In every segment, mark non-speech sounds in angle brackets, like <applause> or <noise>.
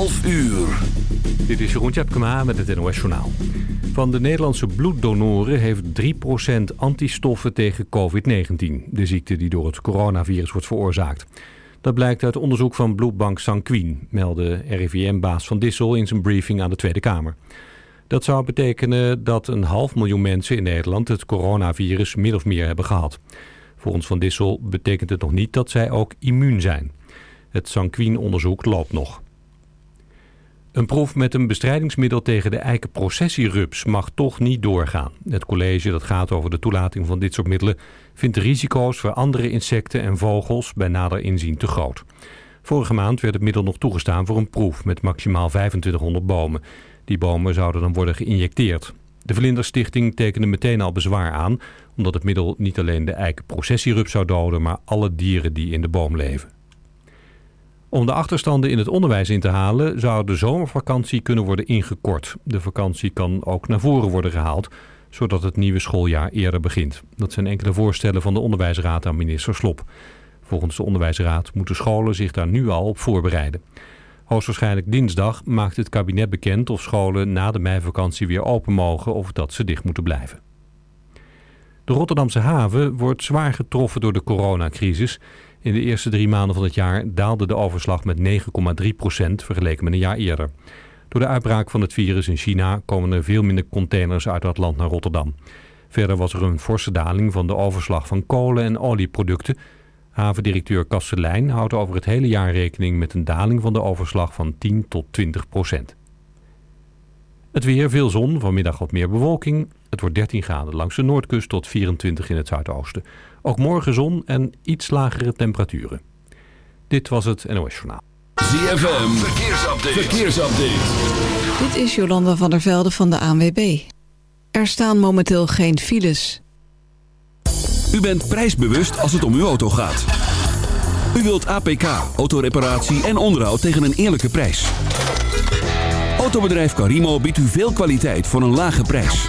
12 uur. Dit is Jeroen Tjepkema met het NOS Journaal. Van de Nederlandse bloeddonoren heeft 3% antistoffen tegen COVID-19. De ziekte die door het coronavirus wordt veroorzaakt. Dat blijkt uit onderzoek van bloedbank Sanquin, meldde RIVM-baas Van Dissel in zijn briefing aan de Tweede Kamer. Dat zou betekenen dat een half miljoen mensen in Nederland het coronavirus min of meer hebben gehad. Volgens Van Dissel betekent het nog niet dat zij ook immuun zijn. Het Sanquin-onderzoek loopt nog. Een proef met een bestrijdingsmiddel tegen de eikenprocessierups mag toch niet doorgaan. Het college dat gaat over de toelating van dit soort middelen vindt de risico's voor andere insecten en vogels bij nader inzien te groot. Vorige maand werd het middel nog toegestaan voor een proef met maximaal 2500 bomen. Die bomen zouden dan worden geïnjecteerd. De Vlinderstichting tekende meteen al bezwaar aan... omdat het middel niet alleen de eikenprocessierups zou doden... maar alle dieren die in de boom leven. Om de achterstanden in het onderwijs in te halen... zou de zomervakantie kunnen worden ingekort. De vakantie kan ook naar voren worden gehaald... zodat het nieuwe schooljaar eerder begint. Dat zijn enkele voorstellen van de Onderwijsraad aan minister Slop. Volgens de Onderwijsraad moeten scholen zich daar nu al op voorbereiden. Hoogstwaarschijnlijk dinsdag maakt het kabinet bekend of scholen na de meivakantie weer open mogen of dat ze dicht moeten blijven. De Rotterdamse haven wordt zwaar getroffen door de coronacrisis. In de eerste drie maanden van het jaar daalde de overslag met 9,3 procent vergeleken met een jaar eerder. Door de uitbraak van het virus in China komen er veel minder containers uit dat land naar Rotterdam. Verder was er een forse daling van de overslag van kolen- en olieproducten Havendirecteur Kastelein houdt over het hele jaar rekening met een daling van de overslag van 10 tot 20 procent. Het weer, veel zon, vanmiddag wat meer bewolking. Het wordt 13 graden langs de noordkust tot 24 in het zuidoosten. Ook morgen zon en iets lagere temperaturen. Dit was het NOS Journaal. ZFM, verkeersupdate. verkeersupdate. Dit is Jolanda van der Velde van de ANWB. Er staan momenteel geen files. U bent prijsbewust als het om uw auto gaat. U wilt APK, autoreparatie en onderhoud tegen een eerlijke prijs. Autobedrijf Carimo biedt u veel kwaliteit voor een lage prijs.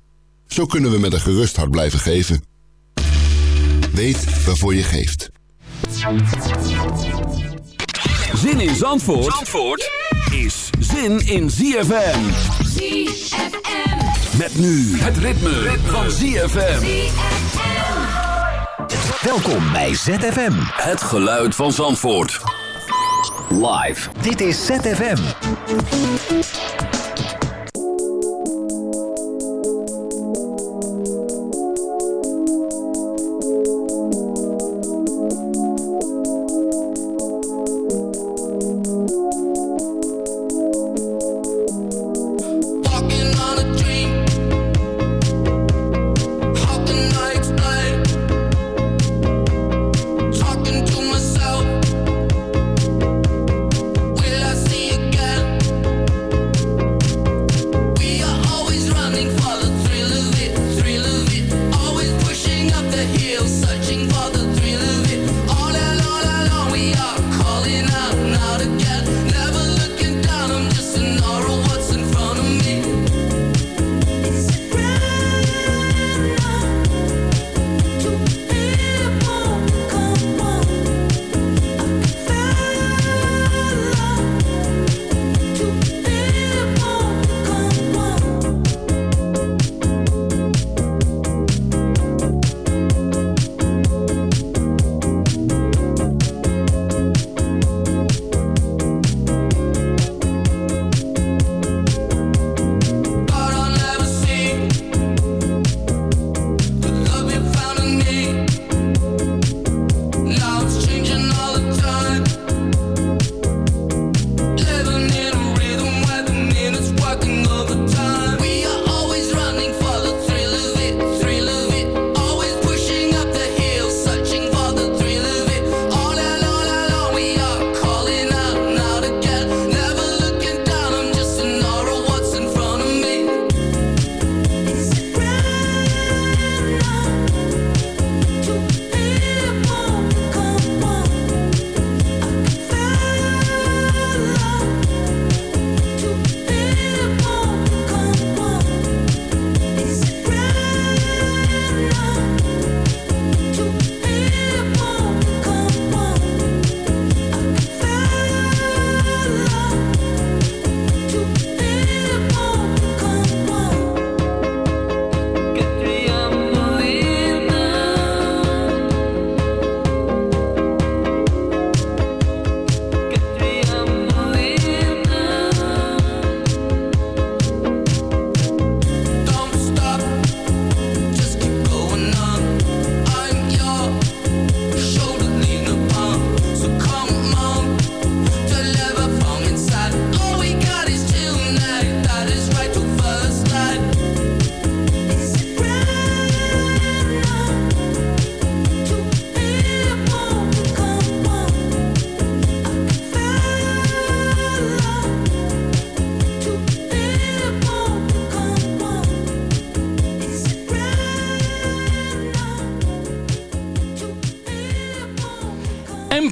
Zo kunnen we met een gerust hart blijven geven. Weet waarvoor je geeft. Zin in Zandvoort, Zandvoort is zin in ZFM. ZFM. Met nu het ritme, van ZFM. Welkom bij ZFM. Het geluid van Zandvoort. Live. Dit is ZFM.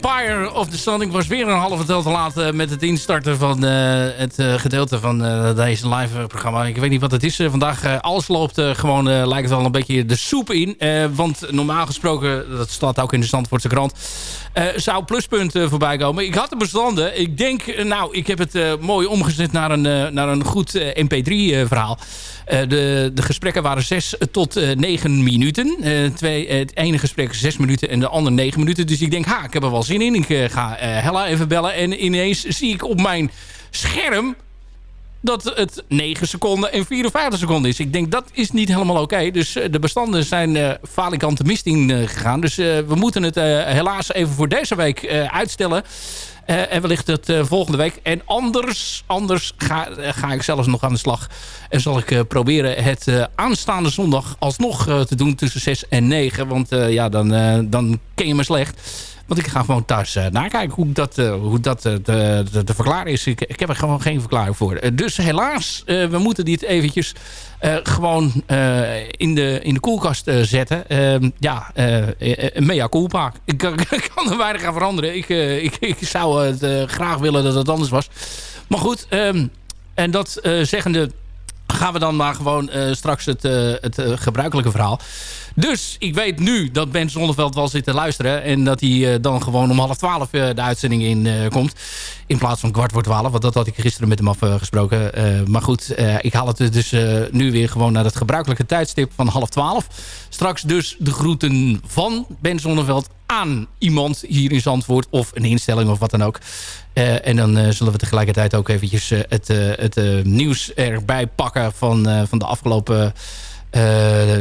Empire of the Sun. Ik was weer een halve tel te laat eh, met het instarten van eh, het eh, gedeelte van deze live programma. Ik weet niet wat het is vandaag. alles loopt gewoon, lijkt wel een beetje de soep in. Want normaal gesproken, dat staat ook in de Zandvoortse krant... zou pluspunt voorbij komen. Ik had de bestanden. Ik denk, nou, ik heb het mooi omgezet naar een, naar een goed MP3-verhaal. de, de gesprekken waren 6 tot eh 9 minuten. Twee, het ene gesprek 6 minuten en de andere 9 minuten. Dus ik denk, ha, ik heb er wel in. Ik eh, ga eh, Hella even bellen. En ineens zie ik op mijn scherm dat het 9 seconden en 54 seconden is. Ik denk, dat is niet helemaal oké. Dus eh, de bestanden zijn eh falikante mist in gegaan. Dus we moeten het helaas even voor deze week uitstellen. En wellicht het volgende week. En anders, anders ga, ga ik zelfs nog aan de slag. En zal ik proberen het aanstaande zondag alsnog te doen tussen 6 en 9. Want ja, dan, dan ken je me slecht. Want ik ga gewoon thuis eh, nakijken hoe dat, eh, hoe dat eh, te verklaren is. Ik, ik heb er gewoon geen verklaring voor. Dus helaas, we moeten dit eventjes gewoon in, de, in de koelkast zetten. Ehm, ja, mea culpa. Ik kan, <laughs> ik kan er weinig aan veranderen. Ik, ik, ik zou het graag willen dat het anders was. Maar goed, ehm, en dat zeggende gaan we dan maar gewoon straks het, het gebruikelijke verhaal. Dus ik weet nu dat Ben Zonneveld wel zit te luisteren. En dat hij eh, dan gewoon om half twaalf eh, de uitzending in eh, komt. In plaats van kwart voor twaalf. Want dat had ik gisteren met hem afgesproken. Maar goed, ik haal het dus nu weer gewoon naar het gebruikelijke tijdstip van half twaalf. Straks dus de groeten van Ben Zonneveld aan iemand hier in Zandvoort. Of een instelling of wat dan ook. En dan zullen we tegelijkertijd ook eventjes het, het nieuws erbij pakken van, van de afgelopen...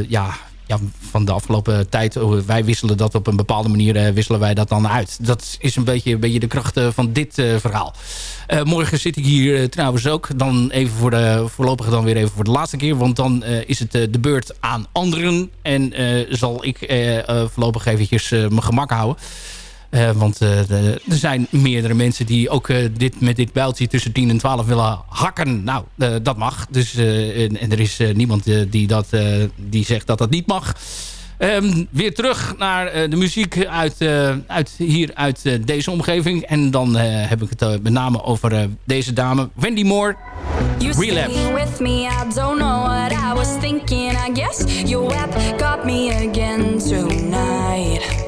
ja, ja, van de afgelopen tijd. Oh, Wij wisselen dat op een bepaalde manier eh, wisselen wij dat dan uit. Dat is een beetje, een de kracht eh, van dit eh, verhaal. Eh, morgen zit ik hier eh, trouwens ook. Dan even voor de voorlopig dan weer even voor de laatste keer. Want dan eh, is het eh, de beurt aan anderen. En eh, zal ik eh, eh, voorlopig eventjes eh, mijn gemak houden. Eh, want eh, de- er zijn meerdere mensen die ook eh, dit, met dit bijltje tussen 10 en 12 willen hakken. Nou, dat mag. Dus, en, en er is niemand die, dat, die zegt dat dat niet mag. Ehm, weer terug naar de muziek uit, uit, hier uit deze omgeving. En dan heb ik het met name over deze dame, Wendy Moore. Relapse. with me, I don't know what I was thinking. I guess your web got me again tonight.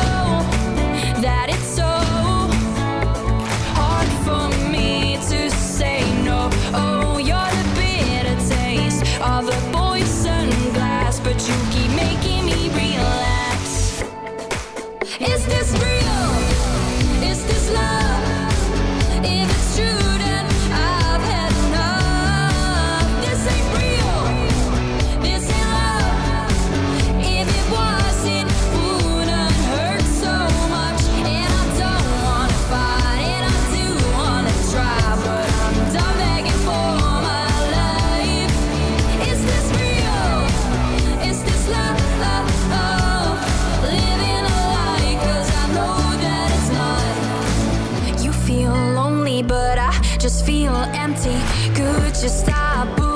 empty. Could you stop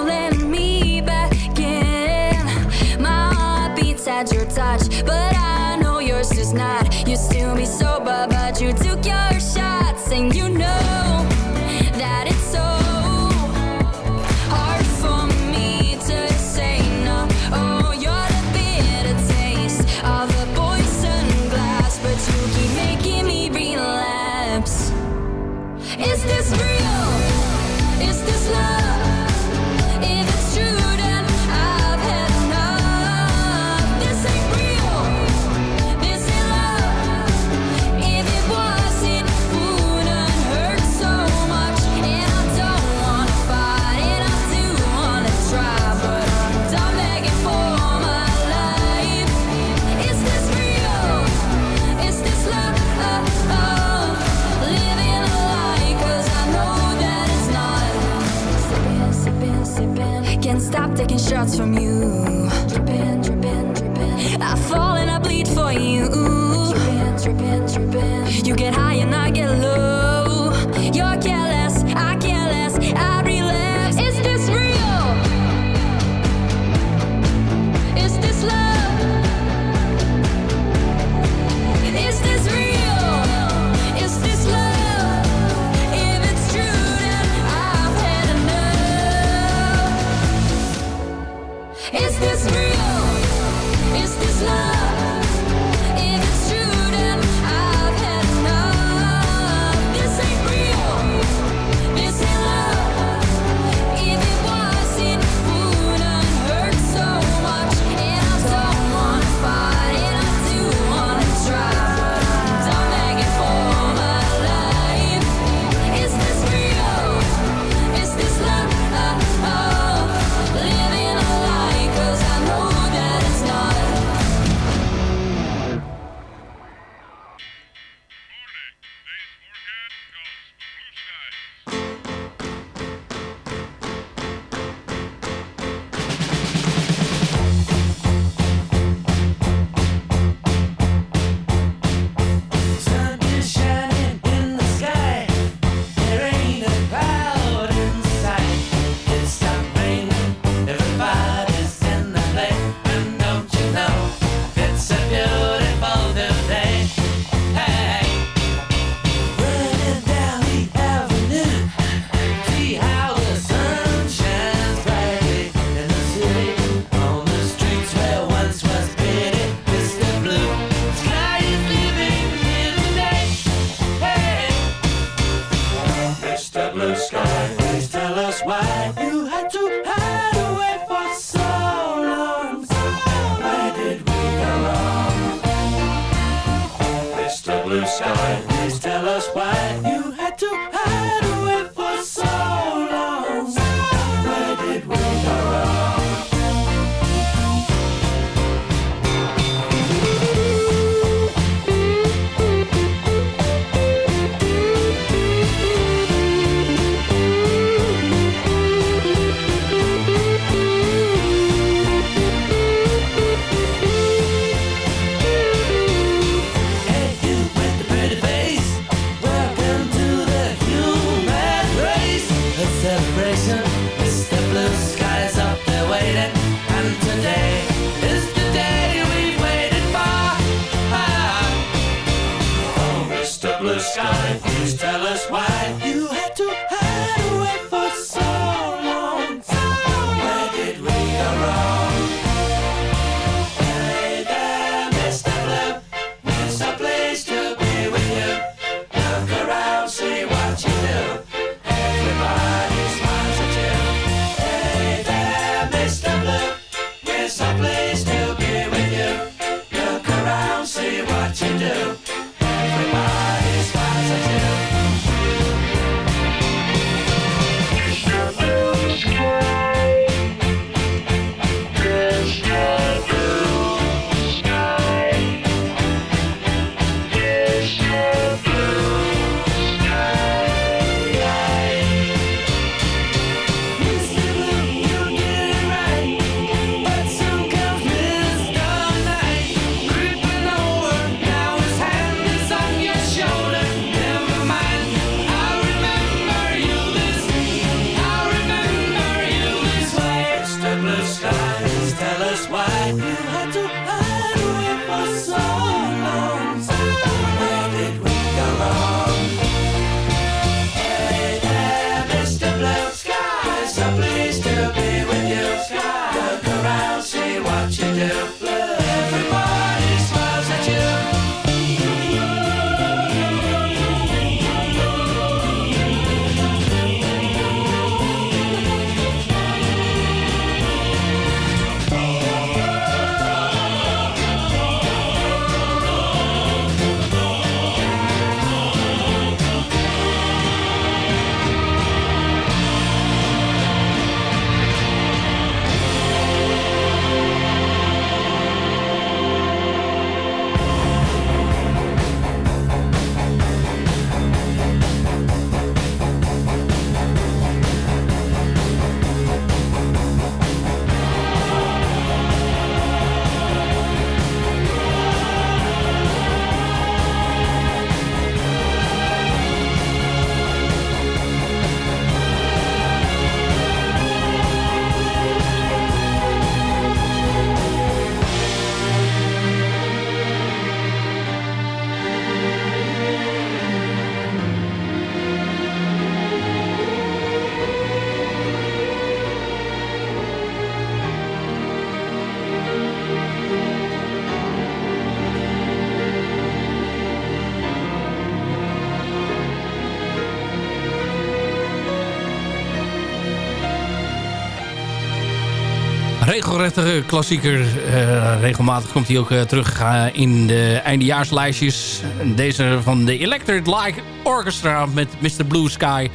regelrechte klassieker. Eh, regelmatig komt hij ook eh, terug eh, in de eindejaarslijstjes. Deze van de Electric Light Orchestra met Mr. Blue Sky.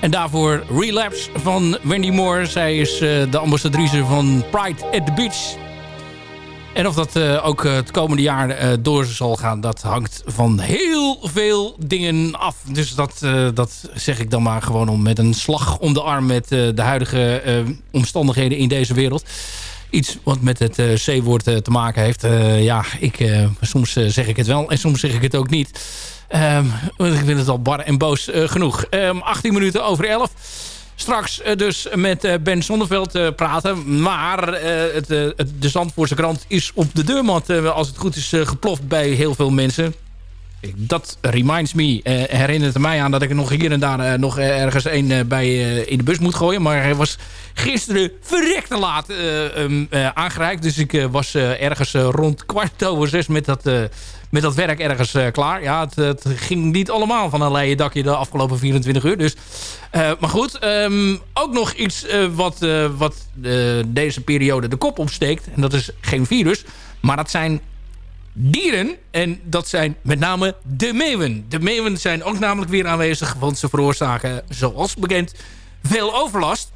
En daarvoor Relapse van Wendy Moore. Zij is eh, de ambassadrice van Pride at the Beach. En of dat eh, ook eh, het komende jaar eh, door zal gaan... dat hangt van heel veel dingen af. Dus dat, dat zeg ik dan maar gewoon om met een slag om de arm... met de huidige omstandigheden in deze wereld. Iets wat met het C-woord te maken heeft. Ja, ik, soms zeg ik het wel en soms zeg ik het ook niet. Ehm, want ik vind het al bar en boos genoeg. Ehm, 18 minuten over 11. Straks eh, dus met eh, Ben Zonneveld eh, praten. Maar het, het, de Zandvoortse krant is op de deurmat, als het goed is, geploft bij heel veel mensen. Dat reminds me, eh, herinnert er mij aan dat ik nog hier en daar eh, nog ergens een eh, bij in de bus moet gooien. Maar hij was gisteren verrekte laat aangereikt. Dus ik was ergens rond kwart over zes met dat, met dat werk ergens klaar. Ja, het, ging niet allemaal van een leien dakje de afgelopen 24 uur. Dus, maar goed, ehm, ook nog iets wat, wat deze periode de kop opsteekt. En dat is geen virus, maar dat zijn dieren. En dat zijn met name de meeuwen. De meeuwen zijn ook namelijk weer aanwezig, want ze veroorzaken, zoals bekend, veel overlast.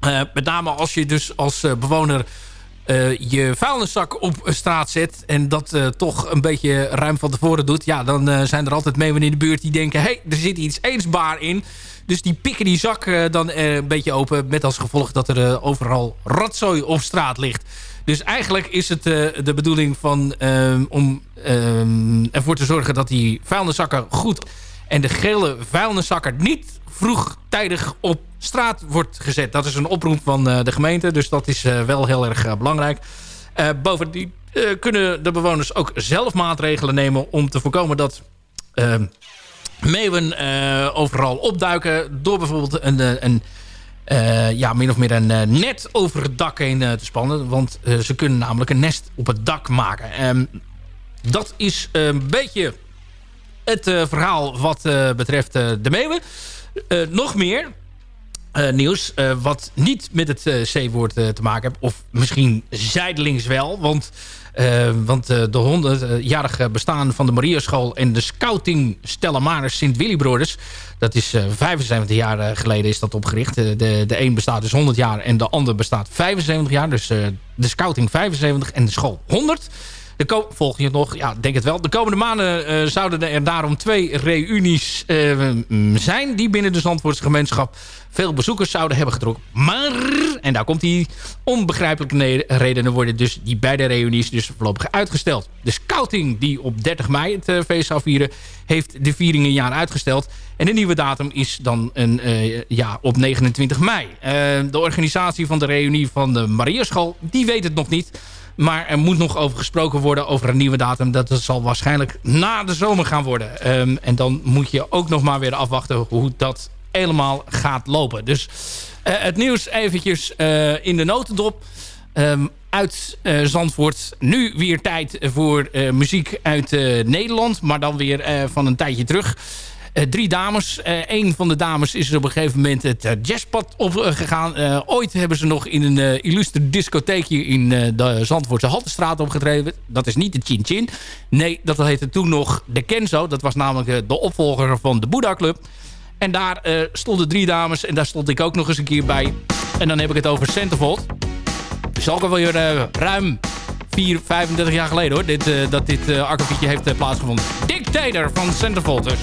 Eh, met name als je dus als eh, bewoner eh, je vuilniszak op straat zet... en dat toch een beetje ruim van tevoren doet... ja, dan zijn er altijd meeuwen in de buurt die denken... hé, hey, er zit iets eensbaar in. Dus die pikken die zak dan een beetje open... met als gevolg dat er overal ratzooi op straat ligt. Dus eigenlijk is het eh, de bedoeling van, ehm, om ehm, ervoor te zorgen... dat die vuilniszakken goed en de gele vuilniszakker niet vroegtijdig op straat wordt gezet. Dat is een oproep van eh, de gemeente, dus dat is eh, wel heel erg belangrijk. Bovendien kunnen de bewoners ook zelf maatregelen nemen... om te voorkomen dat ehm, meeuwen overal opduiken... door bijvoorbeeld een, een, eh, ja, min of meer een eh, net over het dak heen eh, te spannen. Want ze kunnen namelijk een nest op het dak maken. Ehm, dat is een beetje het verhaal wat betreft de meeuwen. Nog meer eh, nieuws eh, wat niet met het eh, C-woord te maken heeft. Of misschien zijdelings wel. Want, want de 100-jarige bestaan van de Mariaschool en de scouting Stella Maris Sint Willibroeders. Dat is eh, 75 jaar geleden is dat opgericht. De, de een bestaat dus 100 jaar en de ander bestaat 75 jaar. Dus de scouting 75 en de school 100. De volg je nog? Ja, denk het wel. De komende maanden eh, zouden er daarom twee reunies eh, zijn... die binnen de Zandvoortse gemeenschap veel bezoekers zouden hebben getrokken. Maar, en daar komt die onbegrijpelijke ne- redenen... worden dus die beide reunies dus voorlopig uitgesteld. De scouting die op 30 mei het eh, feest zou vieren... heeft de viering een jaar uitgesteld. En de nieuwe datum is dan een, ja, op 29 mei. De organisatie van de reunie van de Mariaschool... die weet het nog niet... Maar er moet nog over gesproken worden over een nieuwe datum. Dat zal waarschijnlijk na de zomer gaan worden. Ehm, en dan moet je ook nog maar weer afwachten hoe dat helemaal gaat lopen. Dus eh, het nieuws eventjes eh, in de notendop. Ehm, uit eh, Zandvoort. Nu weer tijd voor muziek uit Nederland. Maar dan weer van een tijdje terug. Eh, drie dames. Eh een van de dames is op een gegeven moment het eh, jazzpad opgegaan. Eh ooit hebben ze nog in een eh, illustre discotheekje in eh, de Zandvoortse Haltestraat opgetreden. Dat is niet de Chin Chin. Nee, dat heette toen nog de Kenzo. Dat was namelijk eh, de opvolger van de Buddha Club. En daar eh, stonden drie dames. En daar stond ik ook nog eens een keer bij. En dan heb ik het over Centerfold. Het is ook alweer eh, ruim 4, 35 jaar geleden hoor. Dit, eh, dat dit uh, heeft eh, plaatsgevonden. Dictator van Centerfold dus.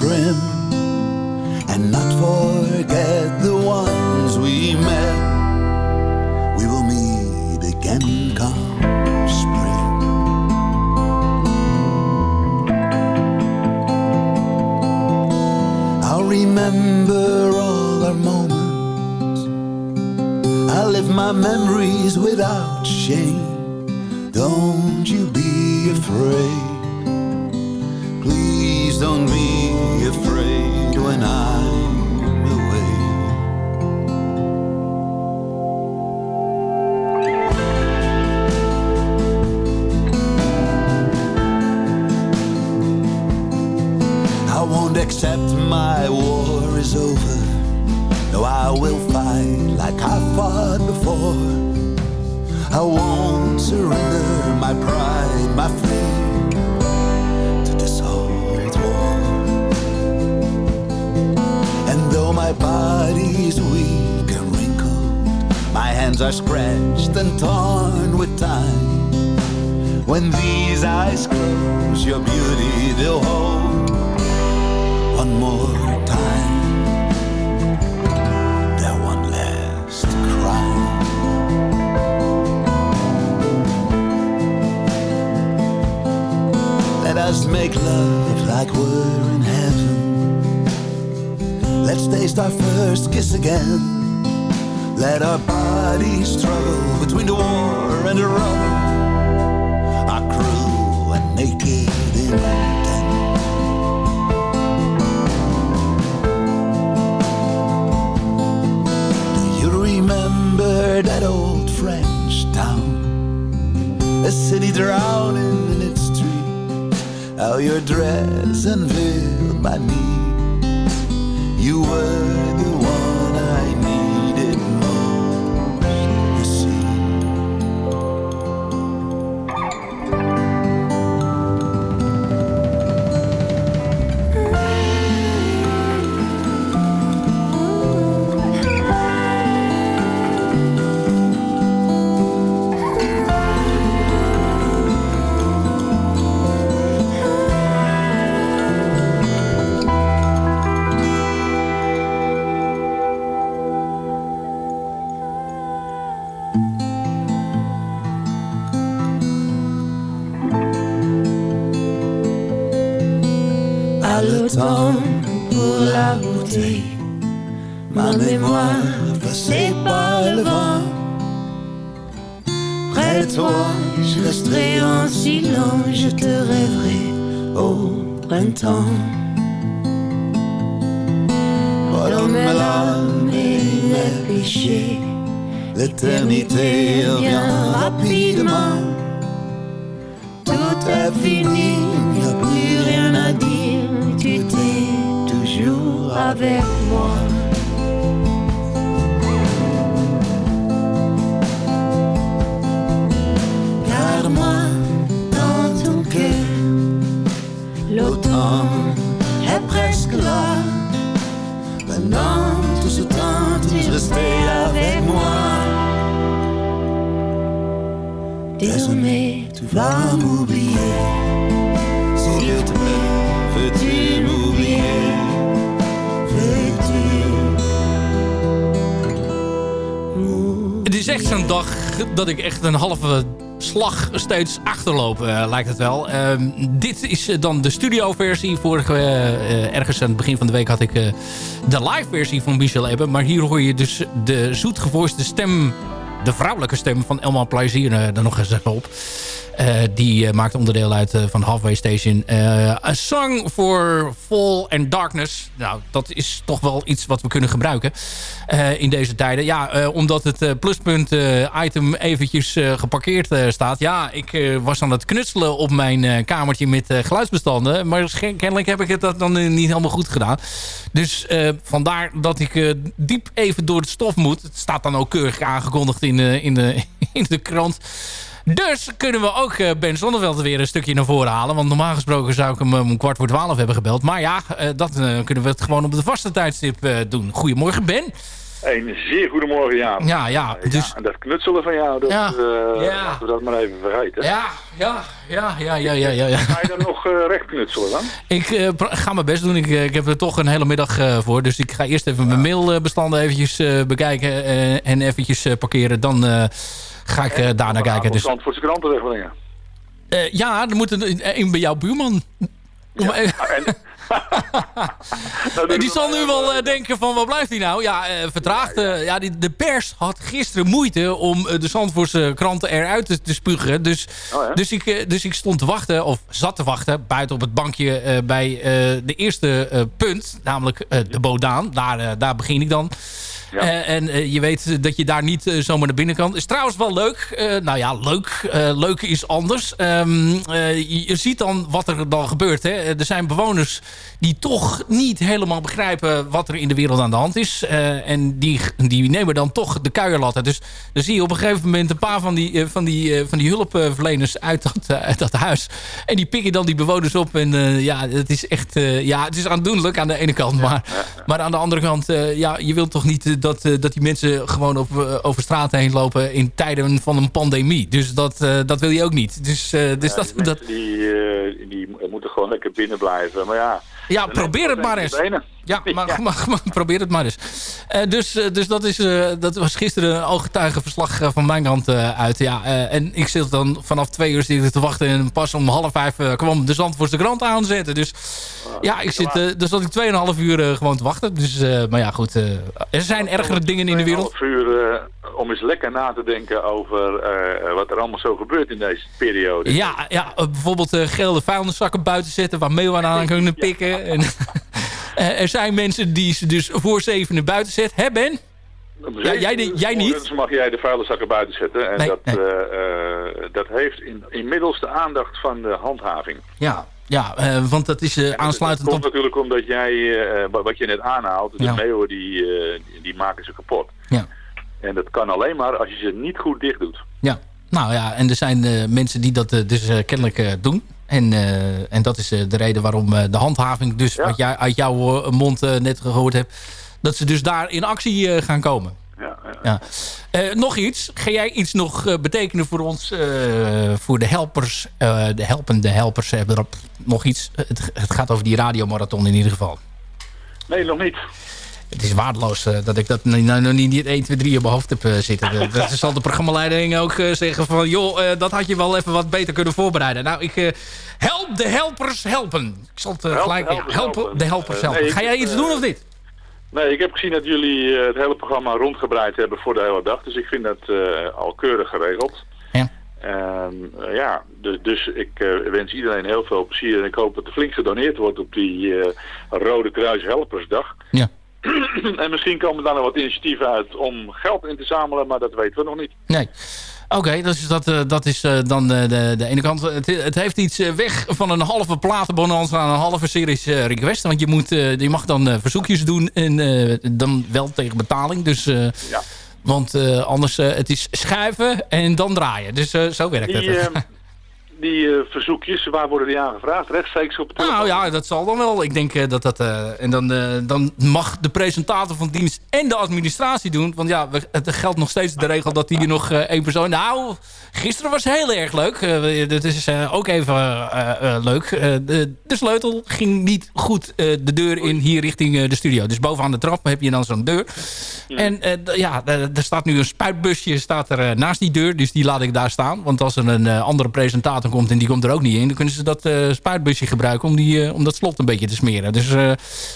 Brim. in a row. I and naked in London. Do you remember that old French town? A city drowning in its streets. How your dress unveiled my knees. presque là. Maintenant, tout ce temps, tu restais avec moi. Désormais, tu vas m'oublier. S'il te plaît, veux-tu m'oublier? Veux-tu? Het is echt zo'n dag dat ik echt een halve slag steeds achterlopen, eh, lijkt het wel. Ehm, dit is eh, dan de studioversie. Vorige, eh, ergens aan het begin van de week had ik de live versie van Michel hebben, Maar hier hoor je dus de zoetgevoiste stem de vrouwelijke stem van Elma Plezier er nog eens op die eh, maakt onderdeel uit eh, van Halfway Station. Eh, A Song for Fall and Darkness. Nou, dat is toch wel iets wat we kunnen gebruiken eh, in deze tijden. Ja, eh, omdat het eh, pluspunt eh, item eventjes eh, geparkeerd eh, staat. Ja, ik eh, was aan het knutselen op mijn eh, kamertje met eh, geluidsbestanden. Maar kennelijk heb ik het dan eh, niet helemaal goed gedaan. Dus eh, vandaar dat ik eh, diep even door het stof moet. Het staat dan ook keurig aangekondigd in in de, <laughs> in de krant. Dus kunnen we ook eh, Ben Zonneveld weer een stukje naar voren halen. Want normaal gesproken zou ik hem eh, om kwart voor twaalf hebben gebeld. Maar ja, eh, dat kunnen we het gewoon op de vaste tijdstip doen. Goedemorgen Ben. Een zeer goedemorgen, Jaap. Ja, ja, dus- en dat knutselen van jou, dat, Ja, ja. laten we dat maar even vergeten. Ja, ja, ja, ja, ja, ja, ja. ja. Ga je dan nog recht knutselen dan? Ik ga mijn best doen. Ik, ik heb er toch een hele middag voor. Dus ik ga eerst even mijn mailbestanden eventjes bekijken. en eventjes parkeren. Dan ga ik eh, daarna kijken. Dus, voor zijn kranten wegbrengen. eh, ja, er moet een, bij jouw buurman. <laughs> Die zal nu wel eh, denken van, waar blijft hij nou? Ja, eh, vertraagd. ja, die, de pers had gisteren moeite om de Zandvoortse kranten eruit te, te spugen. Dus, dus, ik, dus ik stond te wachten, of zat te wachten... buiten op het bankje bij de eerste punt. Namelijk de Bodaan. Daar, daar begin ik dan. Eh, en eh, je weet dat je daar niet eh, zomaar naar binnen kan. Is trouwens wel leuk. Eh, nou ja, leuk. Eh, leuk is anders. Ehm, eh, je, je ziet dan wat er dan gebeurt. Hè. Er zijn bewoners die toch niet helemaal begrijpen wat er in de wereld aan de hand is. Eh, en die, die nemen dan toch de kuierlatten. Dus dan zie je op een gegeven moment een paar van die, eh, van die, eh, van die hulpverleners uit dat, eh, uit dat huis. En die pikken dan die bewoners op. En eh, ja, het is echt eh, ja, het is aandoenlijk aan de ene kant. Maar, maar aan de andere kant, eh, ja, je wilt toch niet eh, dat, eh, dat die mensen gewoon op, eh, over straat heen lopen in tijden van een pandemie. Dus dat, eh, dat wil je ook niet. Dus, dus Ja, dat, die, dat, die, die moeten gewoon lekker binnen blijven. Maar ja, Ja, dan probeer het maar eens. <laughs> Ja, maar, maar, maar probeer het maar eens. Eh, dus eh, dus dat, is, eh, dat was gisteren een ooggetuigenverslag van mijn kant uit. Ja, en ik zit dan vanaf twee uur te wachten. En pas om half vijf kwam de Zandvoortse krant aanzetten. Dus ja, ik zit, dus zat ik tweeënhalf uur gewoon te wachten. Dus, maar ja, goed. er zijn ergere dingen in de wereld. half uur om eens lekker na te denken over wat er allemaal zo gebeurt in deze periode. Ja, ja bijvoorbeeld gele vuilniszakken buiten zetten... waar meeuwen aan kunnen pikken. <laughs> En, eh, er zijn mensen die ze dus voor zevenen buiten zetten. Hè Ben? Ja, jij, jij niet? Dus mag jij de vuilniszakken buiten zetten. En Nee, dat, nee. eh, eh, dat heeft in, inmiddels de aandacht van de handhaving. Ja, ja want dat is aansluitend dat op... komt natuurlijk omdat jij, wat je net aanhaalt, de Ja. meeuwen die, die, maken ze kapot. Ja. En dat kan alleen maar als je ze niet goed dicht doet. Ja, nou ja, en er zijn mensen die dat dus kennelijk doen. En, eh, en dat is eh, de reden waarom eh, de handhaving, dus wat jij uit jouw mond net gehoord hebt... dat ze dus daar in actie gaan komen. Ja, Ja. Nog iets. Ga jij iets nog betekenen voor ons, voor de helpers, de helpende helpers hebben erop nog iets? Het, het gaat over die radiomarathon in ieder geval. Nee, nog niet. Het is waardeloos eh, dat ik dat nu nou, nog niet 1, 2, 3 op mijn hoofd heb eh, zitten. Dat <laughs> zal de programmaleiding ook eh, zeggen van... joh, eh, dat had je wel even wat beter kunnen voorbereiden. Nou, ik... eh, help de helpers helpen. Ik zal het Help de gelijk... helpers helpen, helpen. de helpers helpen. nee, Ga jij iets doen of niet? Nee, ik heb gezien dat jullie eh, het hele programma rondgebreid hebben voor de hele dag. Dus ik vind dat eh, al keurig geregeld. Ja. Ja, dus, dus ik eh, wens iedereen heel veel plezier. En ik hoop dat er flink gedoneerd wordt op die eh, Rode Kruis Helpersdag. Ja. En misschien komen daar nog wat initiatieven uit om geld in te zamelen, maar dat weten we nog niet. Nee. Oké, dus dat, eh, dat is eh, dan de, de, de ene kant. Het, het heeft iets eh, weg van een halve platenbonanza aan een halve series eh, request. Want je, moet, eh, je mag dan eh, verzoekjes doen en eh, dan wel tegen betaling. Dus, eh, Ja. Want eh, anders, eh, het is schuiven en dan draaien. Dus eh, zo werkt Die, het. <laughs> die eh, verzoekjes, waar worden die aangevraagd? Rechtstreeks op het Nou ja, dat zal dan wel. Ik denk eh, dat dat... eh, en dan, dan mag de presentator van dienst en de administratie doen. Want ja, we, het geldt nog steeds de regel dat hier nog één persoon... Nou, gisteren was heel erg leuk. Dat is ook even leuk. De, de sleutel ging niet goed de deur in hier richting de studio. Dus bovenaan de trap heb je dan zo'n deur. En ja, er staat nu een spuitbusje staat er, naast die deur. Dus die laat ik daar staan. Want als er een andere presentator komt en die komt er ook niet in... dan kunnen ze dat eh, spuitbusje gebruiken om, die, eh, om dat slot een beetje te smeren. Dus, eh,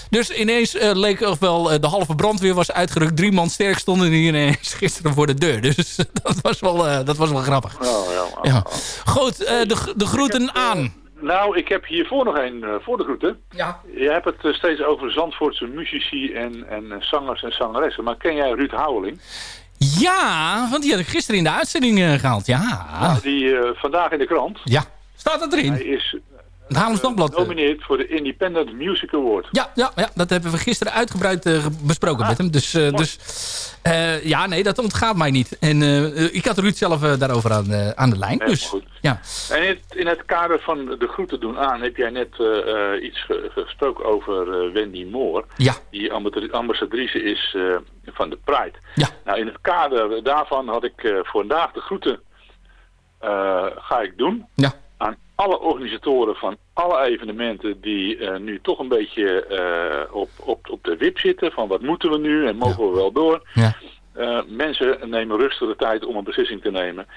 dus ineens eh, leek of wel de halve brandweer was uitgerukt. Drie man sterk stonden hier ineens <laughs> gisteren voor de deur. Dus <laughs> dat was wel, eh, dat was wel grappig. Oh, ja. Ja. Goed, eh, de, de groeten aan. Nou, ik heb hiervoor nog een eh, voor de groeten. Ja. Je hebt het steeds over Zandvoortse muzici en, en zangers en zangeressen. Maar ken jij Ruud Houweling? Ja, want die had ik gisteren in de uitzending eh, gehaald. Ja. Nou, die eh, vandaag in de krant. Ja. Staat het erin? Hij is Het Haarlems Dagblad. eh. genomineerd voor de Independent Music Award. Ja, ja, ja, dat hebben we gisteren uitgebreid eh, besproken met hem. Dus, eh, dus ja, nee, dat ontgaat mij niet. En ik had Ruud zelf daarover aan, aan de lijn. Dus goed. ja. En in het, in het kader van de groeten doen aan heb jij net iets ge- gesproken over Wendy Moore. Ja. Die ambassadri- ambassadrice is van de Pride. Ja. Nou, in het kader daarvan had ik vandaag de groeten ga ik doen. Ja. Aan alle organisatoren van alle evenementen die eh, nu toch een beetje eh, op, op, op de wip zitten. Van wat moeten we nu en mogen we wel door. Ja. Eh, mensen nemen rustig de tijd om een beslissing te nemen.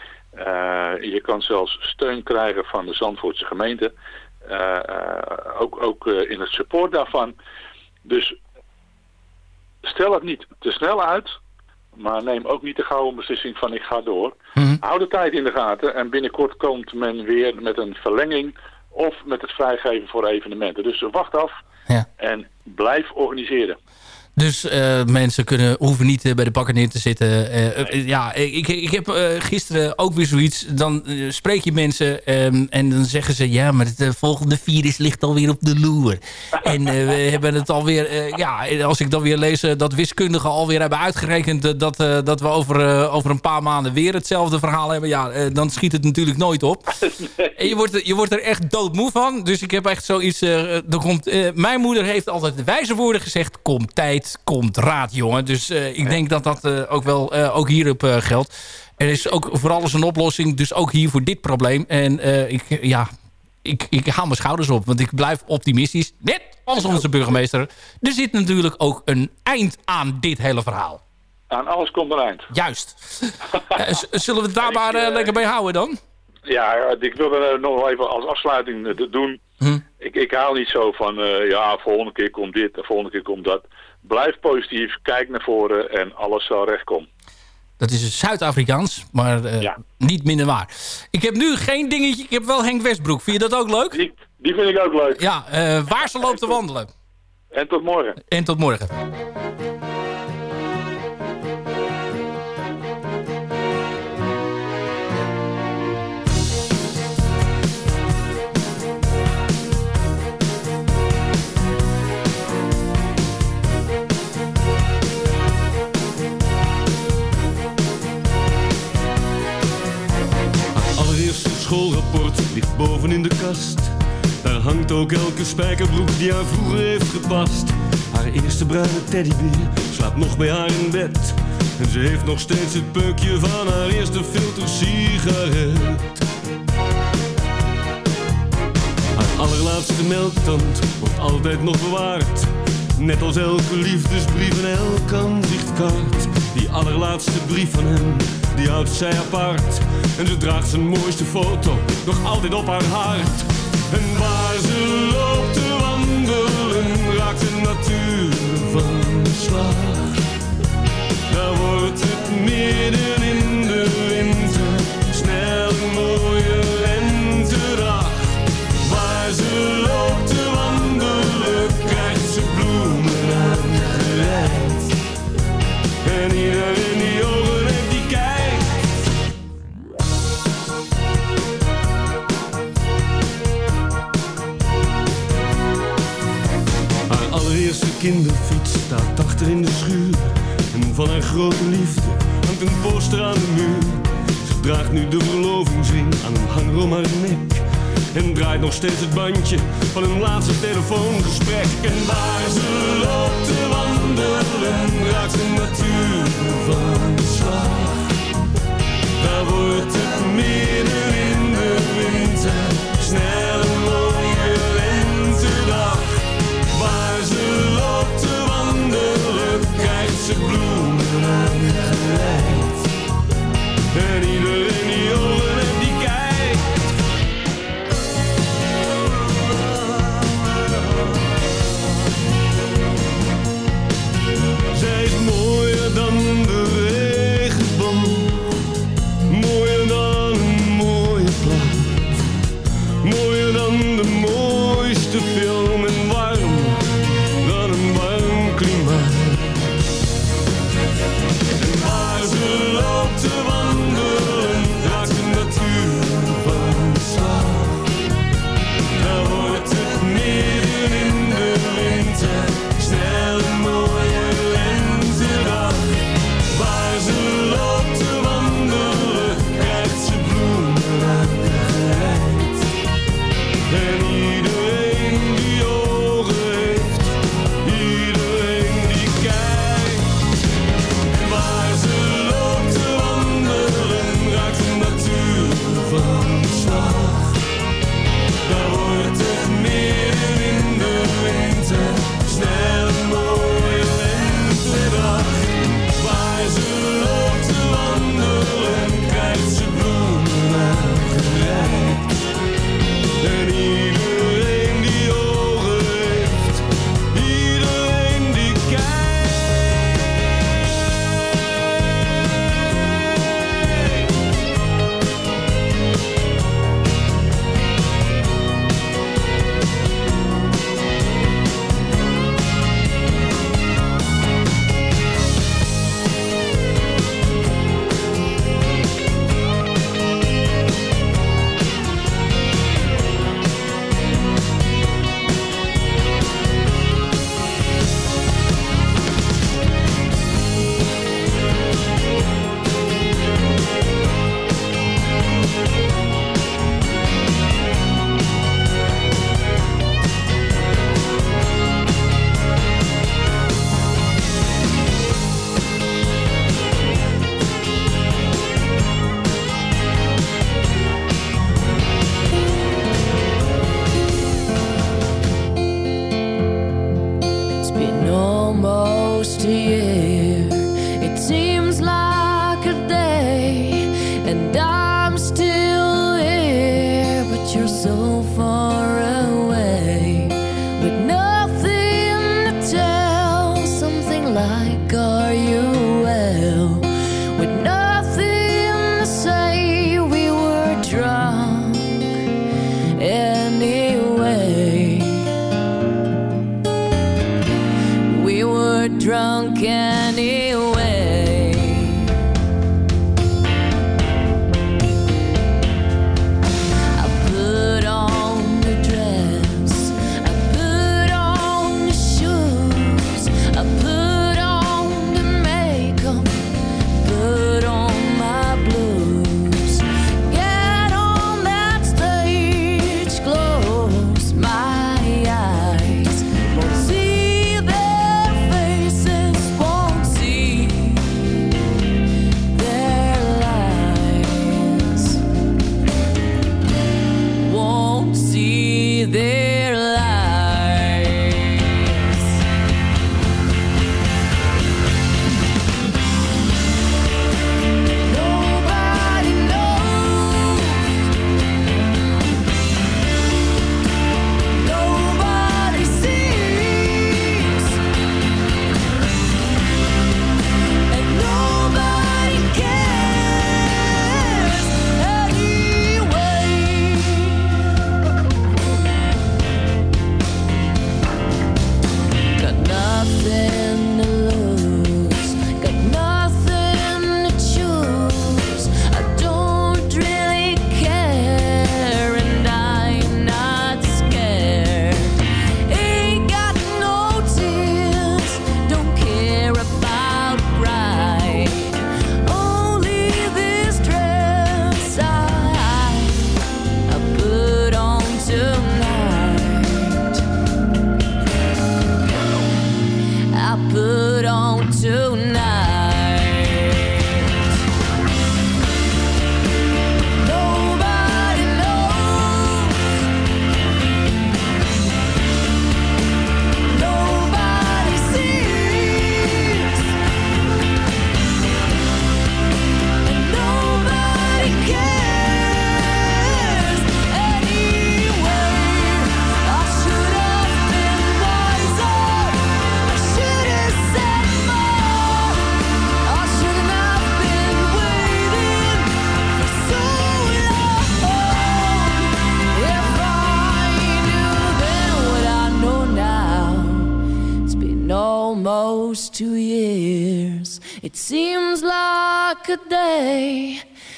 Je kan zelfs steun krijgen van de Zandvoortse gemeente. Ook ook in het support daarvan. Dus stel het niet te snel uit. Maar neem ook niet te gauw een beslissing van ik ga door. Mhm. Hou de tijd in de gaten. En binnenkort komt men weer met een verlenging. Of met het vrijgeven voor evenementen. Dus wacht af. Ja. En blijf organiseren. Dus eh, mensen kunnen, hoeven niet eh, bij de bakker neer te zitten. Eh, ja, ik, ik heb gisteren ook weer zoiets. Dan spreek je mensen ehm, en dan zeggen ze... ja, maar het volgende virus ligt alweer op de loer. <laughs> en we hebben het alweer... ja, als ik dan weer lees dat wiskundigen alweer hebben uitgerekend... dat, dat we over, over een paar maanden weer hetzelfde verhaal hebben... ja, dan schiet het natuurlijk nooit op. <laughs> En je wordt, er- je wordt er echt doodmoe van. Dus ik heb echt zoiets... er komt, mijn moeder heeft altijd de wijze woorden gezegd... komt tijd, komt raad, jongen. Dus eh, ik denk dat dat eh, ook wel eh, ook hierop geldt. Er is ook voor alles een oplossing. Dus ook hier voor dit probleem. En ik, ja, ik, ik haal mijn schouders op. Want ik blijf optimistisch. Net als onze burgemeester. Er zit natuurlijk ook een eind aan dit hele verhaal. Aan alles komt een eind. Juist. Zullen we het daar maar lekker bij houden dan? Ja, ik wil er nog wel even als afsluiting doen. Hm. Ik, ik haal niet zo van, eh, ja, volgende keer komt dit, de volgende keer komt dat. Blijf positief, kijk naar voren en alles zal recht komen. Dat is Zuid-Afrikaans, maar eh, niet minder waar. Ik heb nu geen dingetje, ik heb wel Henk Westbroek. Vind je dat ook leuk? Die, die vind ik ook leuk. Ja, eh, waar ze loopt te wandelen. En tot morgen. En tot morgen. Schoolrapport ligt boven in de kast. Daar hangt ook elke spijkerbroek die haar vroeger heeft gepast. Haar eerste bruine teddybeer slaapt nog bij haar in bed. En ze heeft nog steeds het peukje van haar eerste filter sigaret. Haar allerlaatste melktand wordt altijd nog bewaard. Net als elke liefdesbrief en elk aanzichtkaart. Die allerlaatste brief van hem, die houdt zij apart. En ze draagt zijn mooiste foto nog altijd op haar hart. En waar ze loopt te wandelen, raakt de natuur van slag. Daar wordt het midden in steeds het bandje van hun laatste telefoongesprek. En waar ze loopt te wandelen, raakt de natuur van de slag. Daar wordt het midden in de winter, snel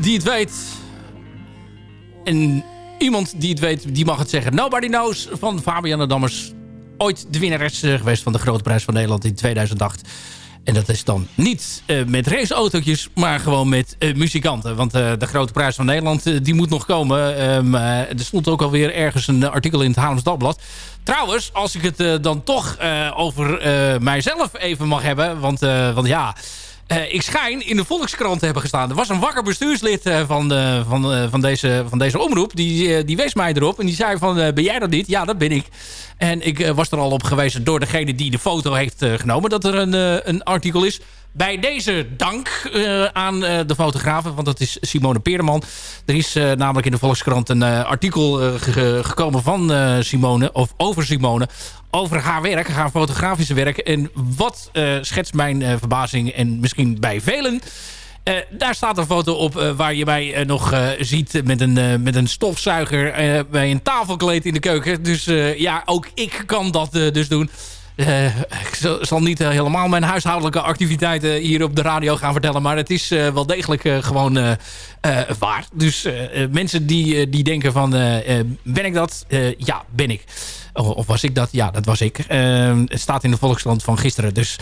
Die het weet. En iemand die het weet, die mag het zeggen. Nobody Knows van Fabian Dammers. Ooit de winnares eh, geweest van de Grote Prijs van Nederland in 2008. En dat is dan niet eh, met raceautootjes, maar gewoon met eh, muzikanten. Want de Grote Prijs van Nederland, die moet nog komen. Ehm, eh, er stond ook alweer ergens een artikel in het Haarlems Dagblad. Trouwens, als ik het dan toch over mijzelf even mag hebben. Want, want ja... Eh, ik schijn in de Volkskrant te hebben gestaan. Er was een wakker bestuurslid eh, van, de, van, eh, van, deze, van deze omroep. Die, eh, die wees mij erop. En die zei van, eh, ben jij dat niet? Ja, dat ben ik. En ik eh, was er al op gewezen door degene die de foto heeft eh, genomen... dat er een, eh, een artikel is. Bij deze dank eh, aan eh, de fotografen, want dat is Simone Peerman. Er is eh, namelijk in de Volkskrant een artikel ge- gekomen van Simone, of over Simone, over haar werk, haar fotografische werk. En wat schetst mijn verbazing en misschien bij velen... Daar staat een foto op waar je mij nog ziet met een, met een stofzuiger bij een tafelkleed in de keuken. Dus ja, ook ik kan dat dus doen. Eh, ik zal, niet eh, helemaal mijn huishoudelijke activiteiten hier op de radio gaan vertellen. Maar het is eh, wel degelijk gewoon waar. Dus mensen die, die denken van, ben ik dat? Ja, ben ik. Oh, of was ik dat? Ja, dat was ik. Ehm, het staat in de Volkskrant van gisteren. Dus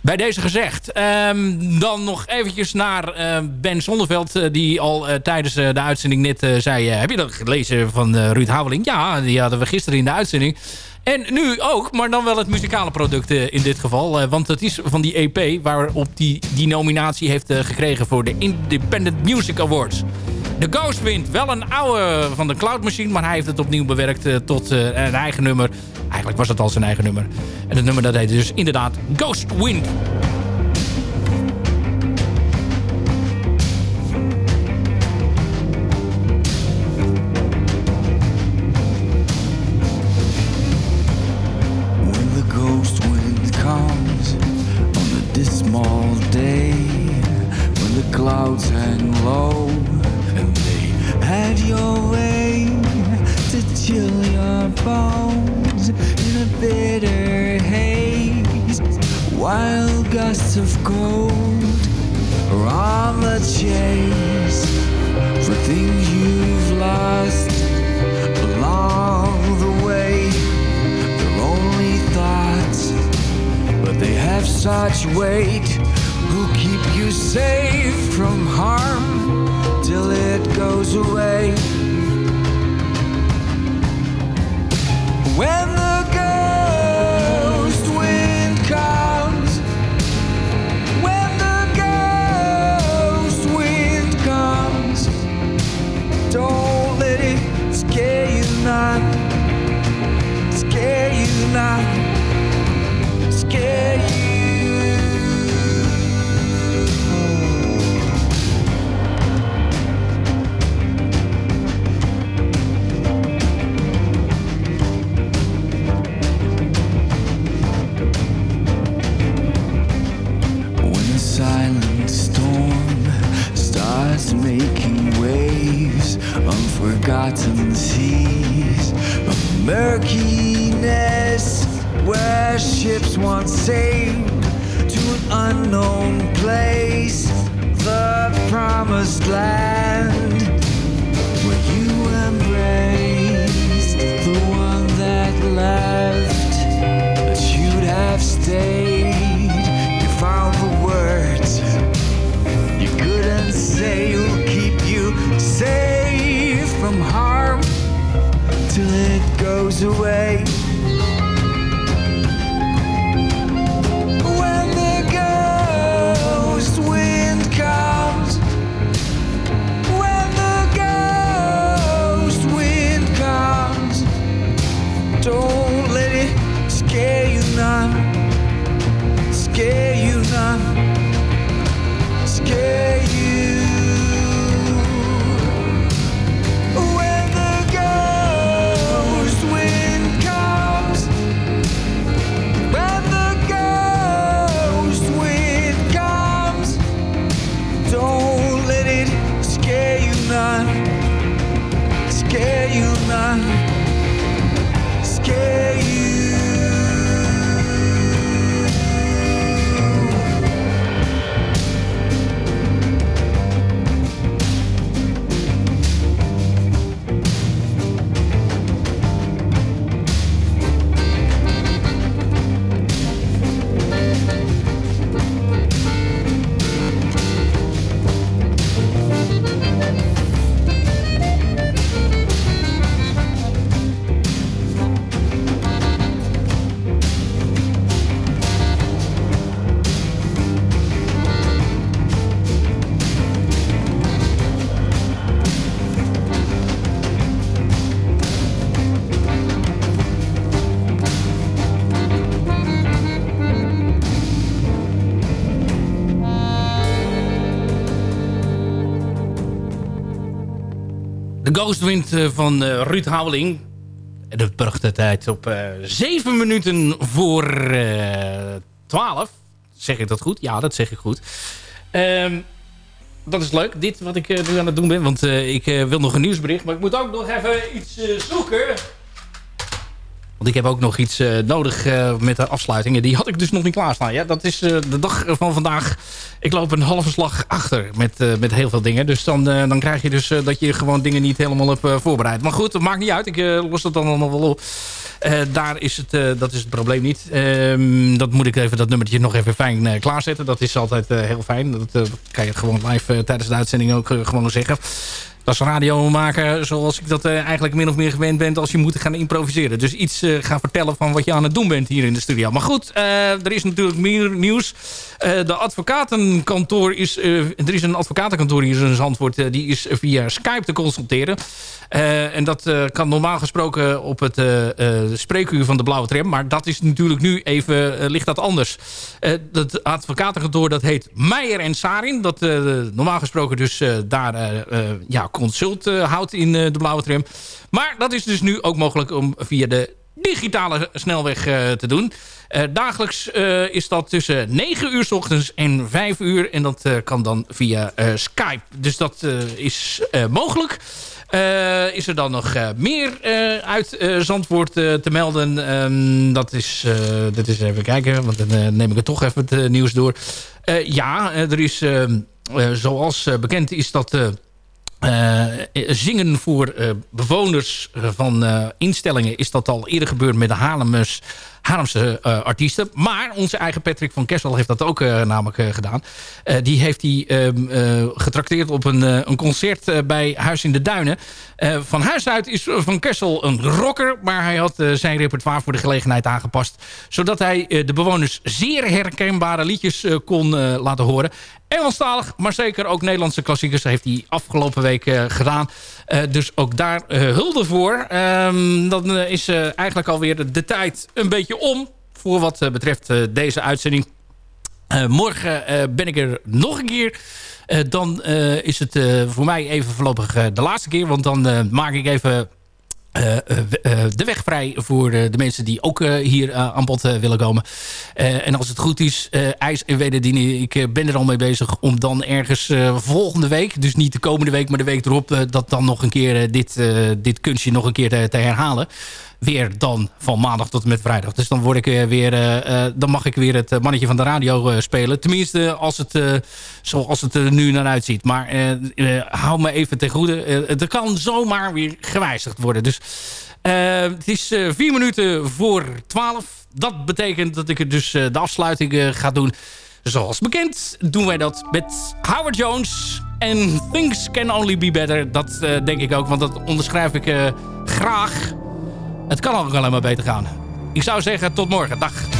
bij deze gezegd. Ehm, dan nog eventjes naar eh, Ben Zonneveld. eh, die al eh, tijdens eh, de uitzending net zei... heb je dat gelezen van Ruud Houweling? Ja, die hadden we gisteren in de uitzending. En nu ook, maar dan wel het muzikale product in dit geval. Want het is van die EP waarop die die nominatie heeft gekregen... voor de Independent Music Awards. De Ghost Wind, wel een oude van de Cloud Machine... maar hij heeft het opnieuw bewerkt eh, tot eh, een eigen nummer. Eigenlijk was het al zijn eigen nummer. En het nummer dat heet dus inderdaad Ghost Wind. Forgotten seas of murkiness where ships once sailed to an unknown place the promised land where you embraced the one that left that you'd have stayed away. Ghostwind eh, van eh, Ruud Houweling. De beruchte tijd op eh 7 minuten voor eh 12. Zeg ik dat goed? Ja, dat zeg ik goed. Ehm, dat is leuk, dit wat ik eh, nu aan het doen ben. Want eh, ik eh, wil nog een nieuwsbericht. Maar ik moet ook nog even iets eh, zoeken. Want ik heb ook nog iets eh, nodig eh, met de afsluitingen. Die had ik dus nog niet klaarstaan. Ja, dat is eh, de dag van vandaag. Ik loop een halve slag achter met, met heel veel dingen. Dus dan, dan krijg je dus dat je gewoon dingen niet helemaal hebt voorbereid. Maar goed, dat maakt niet uit. Ik los het dan nog wel op. Daar is het, dat is het probleem niet. Ehm, dat moet ik even dat nummertje nog even fijn klaarzetten. Dat is altijd heel fijn. Dat, dat kan je gewoon live tijdens de uitzending ook gewoon zeggen. Dat radio maken zoals ik dat eh, eigenlijk min of meer gewend ben... als je moet gaan improviseren. Dus iets eh, gaan vertellen van wat je aan het doen bent hier in de studio. Maar goed, eh, er is natuurlijk meer nieuws. De advocatenkantoor is... er is een advocatenkantoor hier in Zandvoort... die is via Skype te consulteren. Eh, en dat eh, kan normaal gesproken op het eh, spreekuur van de Blauwe Tram. Maar dat is natuurlijk nu even, ligt dat anders. Dat advocatenkantoor dat heet Meijer en Sarin. Dat normaal gesproken dus daar ja, consult houdt in de Blauwe Tram. Maar dat is dus nu ook mogelijk om via de digitale snelweg te doen. Dagelijks is dat tussen 9 uur s ochtends en 5 uur. En dat kan dan via Skype. Dus dat is mogelijk. Is er dan nog eh, meer eh, uit eh, Zandvoort te melden? Ehm, dat, is, dat is even kijken, want dan neem ik het toch even het nieuws door. Ja, er is, ehm, eh, zoals bekend is dat... zingen voor bewoners van instellingen is dat al eerder gebeurd met de Haarlemmers, Haarlemse eh, artiesten. Maar onze eigen Patrick van Kessel heeft dat ook eh, namelijk eh, gedaan. Die heeft hij eh, getrakteerd op een, een concert bij Huis in de Duinen. Van huis uit is Van Kessel een rocker, maar hij had zijn repertoire voor de gelegenheid aangepast. Zodat hij de bewoners zeer herkenbare liedjes kon laten horen. Engelstalig, maar zeker ook Nederlandse klassiekers heeft hij afgelopen week gedaan. Eh, dus ook daar eh, hulde voor. Ehm, dan eh, is eigenlijk alweer de, tijd een beetje om voor wat betreft deze uitzending. Morgen ben ik er nog een keer. Dan is het voor mij even voorlopig de laatste keer. Want dan maak ik even eh, eh, eh, de weg vrij voor de mensen die ook hier aan bod willen komen. En als het goed is, ijs en wederdienen. Ik ben er al mee bezig om dan ergens volgende week... dus niet de komende week, maar de week erop... dat dan nog een keer dit, dit kunstje nog een keer te herhalen. Weer dan van maandag tot en met vrijdag. Dus dan, word ik eh, weer, eh, eh, dan mag ik weer het mannetje van de radio spelen. Tenminste, als het, zoals het er nu naar uitziet. Maar hou me even ten goede. Het kan zomaar weer gewijzigd worden. Dus het is vier minuten voor twaalf. Dat betekent dat ik er dus de afsluiting ga doen. Zoals bekend doen wij dat met Howard Jones. En Things Can Only Be Better. Dat denk ik ook, want dat onderschrijf ik graag. Het kan ook alleen maar beter gaan. Ik zou zeggen, tot morgen. Dag.